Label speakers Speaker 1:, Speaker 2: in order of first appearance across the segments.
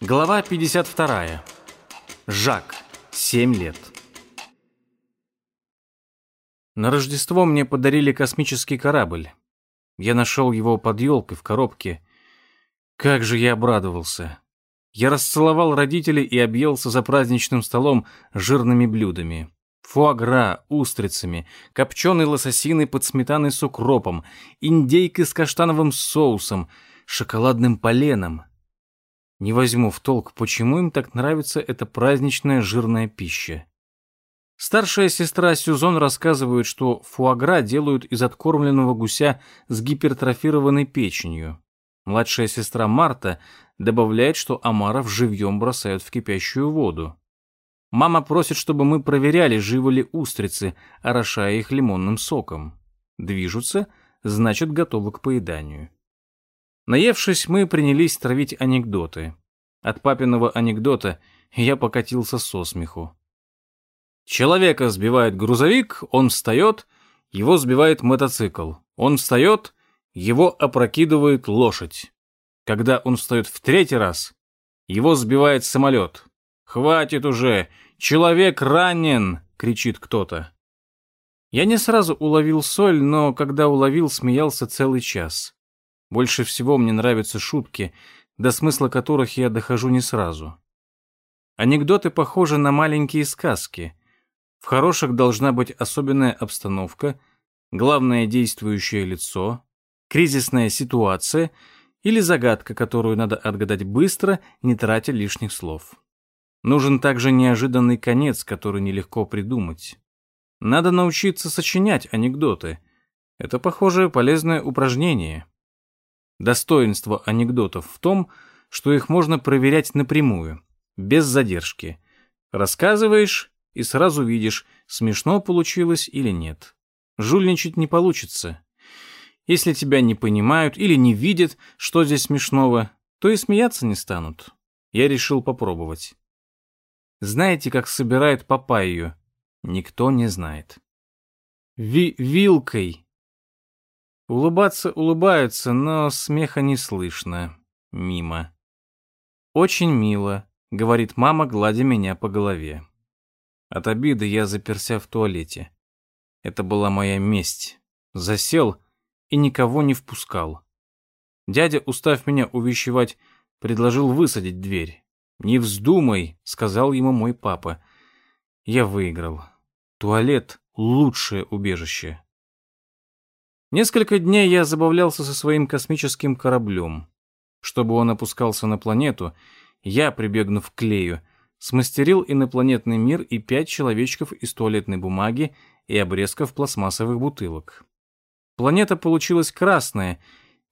Speaker 1: Глава 52. Жак. 7 лет. На Рождество мне подарили космический корабль. Я нашел его под елкой в коробке. Как же я обрадовался. Я расцеловал родителей и объелся за праздничным столом жирными блюдами. Фуагра, устрицами, копченой лососиной под сметаной с укропом, индейкой с каштановым соусом, шоколадным поленом, не возьму в толк, почему им так нравится эта праздничная жирная пища. Старшая сестра Сюзон рассказывает, что фуагра делают из откормленного гуся с гипертрофированной печенью. Младшая сестра Марта добавляет, что омаров живьем бросают в кипящую воду. Мама просит, чтобы мы проверяли, живы ли устрицы, орошая их лимонным соком. Движутся, значит, готовы к поеданию. Наевшись, мы принялись травить анекдоты. От папиного анекдота я покатился со смеху. Человека сбивает грузовик, он встает, его сбивает мотоцикл. Он встает, его опрокидывает лошадь. Когда он встает в третий раз, его сбивает самолет. «Хватит уже! Человек ранен!» — кричит кто-то. Я не сразу уловил соль, но когда уловил, смеялся целый час. Больше всего мне нравятся шутки, до смысла которых я дохожу не сразу. Анекдоты похожи на маленькие сказки. В хороших должна быть особенная обстановка, главное действующее лицо, кризисная ситуация или загадка, которую надо отгадать быстро, не тратя лишних слов. Нужен также неожиданный конец, который нелегко придумать. Надо научиться сочинять анекдоты. Это, похоже, полезное упражнение. Достоинство анекдотов в том, что их можно проверять напрямую, без задержки. Рассказываешь и сразу видишь, смешно получилось или нет. Жульничать не получится. Если тебя не понимают или не видят, что здесь смешного, то и смеяться не станут. Я решил попробовать. Знаете, как собирают папайю? Никто не знает. Ви вилкой Улыбаться улыбаются, но смеха не слышно. Мимо. «Очень мило», — говорит мама, гладя меня по голове. От обиды я заперся в туалете. Это была моя месть. Засел и никого не впускал. Дядя, устав меня увещевать, предложил высадить дверь. «Не вздумай», — сказал ему мой папа. Я выиграл. Туалет — лучшее убежище. Несколько дней я забавлялся со своим космическим кораблем. Чтобы он опускался на планету, я, прибегнув к клею, смастерил инопланетный мир и пять человечков из туалетной бумаги и обрезков пластмассовых бутылок. Планета получилась красная,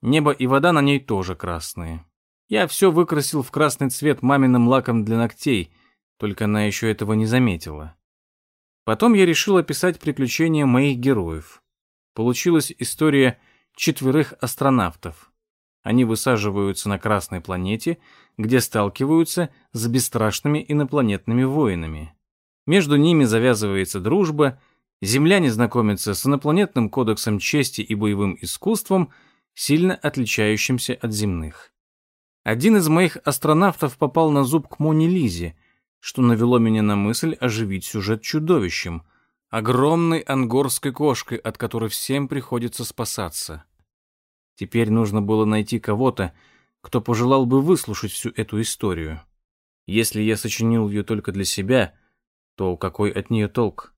Speaker 1: небо и вода на ней тоже красные. Я все выкрасил в красный цвет маминым лаком для ногтей, только она еще этого не заметила. Потом я решил описать приключения моих героев получилась история четверых астронавтов. Они высаживаются на Красной планете, где сталкиваются с бесстрашными инопланетными воинами. Между ними завязывается дружба, земляне знакомятся с инопланетным кодексом чести и боевым искусством, сильно отличающимся от земных. Один из моих астронавтов попал на зуб к Моне Лизе, что навело меня на мысль оживить сюжет чудовищем – огромной ангорской кошкой, от которой всем приходится спасаться. Теперь нужно было найти кого-то, кто пожелал бы выслушать всю эту историю. Если я сочинил ее только для себя, то какой от нее толк?